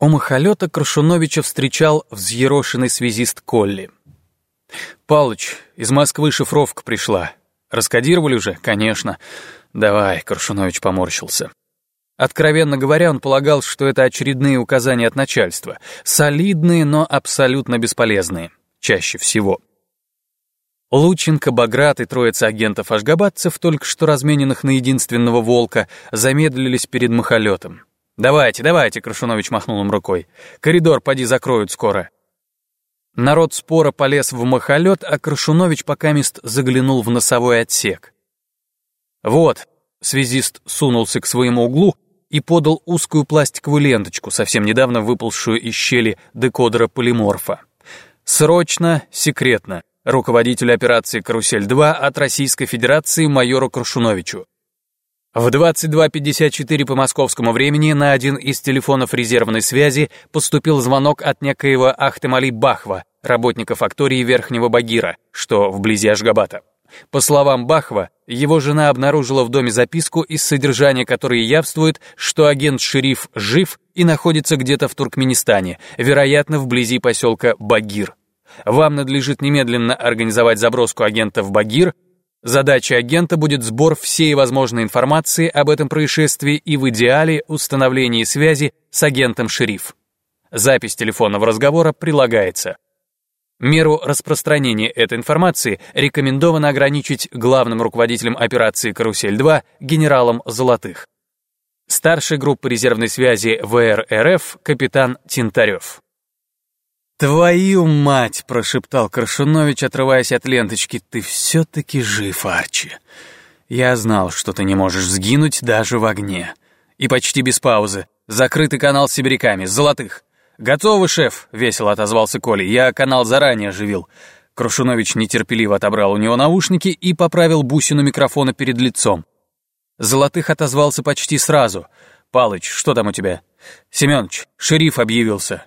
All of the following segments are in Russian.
У махолета Крашуновича встречал взъерошенный связист Колли. «Палыч, из Москвы шифровка пришла. Раскодировали уже? Конечно. Давай», — Крашунович поморщился. Откровенно говоря, он полагал, что это очередные указания от начальства. Солидные, но абсолютно бесполезные. Чаще всего. Лученко, Баграт и троица агентов-ашгабадцев, только что размененных на единственного волка, замедлились перед махолетом. «Давайте, давайте», — Крашунович махнул им рукой. «Коридор поди закроют скоро». Народ спора полез в махолет, а Крашунович покамест заглянул в носовой отсек. «Вот», — связист сунулся к своему углу и подал узкую пластиковую ленточку, совсем недавно выползшую из щели декодера полиморфа. «Срочно, секретно руководителю операции «Карусель-2» от Российской Федерации майору Крушуновичу. В 22.54 по московскому времени на один из телефонов резервной связи поступил звонок от некоего Ахтемали Бахва, работника фактории Верхнего Багира, что вблизи Ашгабата. По словам Бахва, его жена обнаружила в доме записку, из содержания которой явствует, что агент-шериф жив и находится где-то в Туркменистане, вероятно, вблизи поселка Багир. Вам надлежит немедленно организовать заброску агента в Багир. Задача агента будет сбор всей возможной информации об этом происшествии и в идеале установление связи с агентом шериф. Запись телефонного разговора прилагается. Меру распространения этой информации рекомендовано ограничить главным руководителем операции «Карусель-2» генералом Золотых. Старший группы резервной связи ВРРФ капитан Тинтарев. «Твою мать!» — прошептал Крашунович, отрываясь от ленточки. «Ты все-таки жив, Арчи. Я знал, что ты не можешь сгинуть даже в огне. И почти без паузы. Закрытый канал с сибиряками, золотых. «Готовы, шеф!» — весело отозвался Коля. «Я канал заранее оживил». Крушунович нетерпеливо отобрал у него наушники и поправил бусину микрофона перед лицом. Золотых отозвался почти сразу. «Палыч, что там у тебя?» «Семёныч, шериф объявился».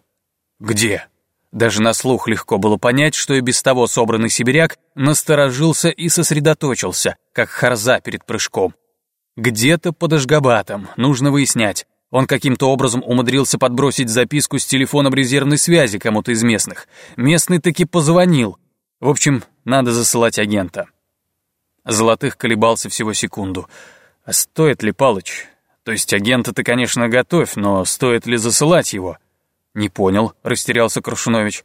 «Где?» Даже на слух легко было понять, что и без того собранный сибиряк насторожился и сосредоточился, как харза перед прыжком. Где-то под Ашгабатом, нужно выяснять. Он каким-то образом умудрился подбросить записку с телефоном резервной связи кому-то из местных. Местный таки позвонил. В общем, надо засылать агента. Золотых колебался всего секунду. А стоит ли, Палыч? То есть агента ты, конечно, готовь, но стоит ли засылать его? «Не понял», — растерялся Крушунович.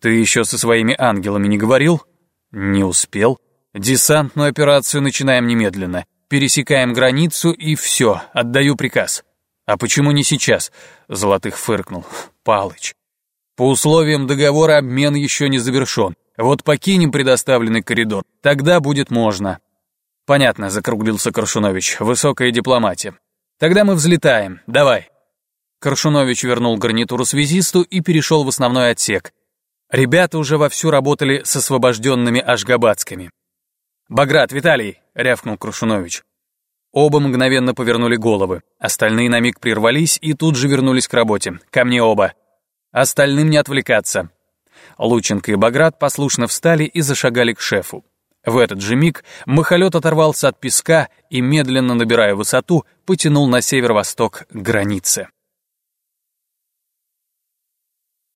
«Ты еще со своими ангелами не говорил?» «Не успел. Десантную операцию начинаем немедленно. Пересекаем границу и все, отдаю приказ». «А почему не сейчас?» — Золотых фыркнул. «Палыч. По условиям договора обмен еще не завершен. Вот покинем предоставленный коридор, тогда будет можно». «Понятно», — закруглился Крушунович. «Высокая дипломатия. Тогда мы взлетаем. Давай». Коршунович вернул гарнитуру связисту и перешел в основной отсек. Ребята уже вовсю работали с освобожденными ашгабадскими. «Баграт, Виталий!» — рявкнул Крушунович. Оба мгновенно повернули головы. Остальные на миг прервались и тут же вернулись к работе. Ко мне оба. Остальным не отвлекаться. Лученко и Баграт послушно встали и зашагали к шефу. В этот же миг махолет оторвался от песка и, медленно набирая высоту, потянул на северо-восток к границе.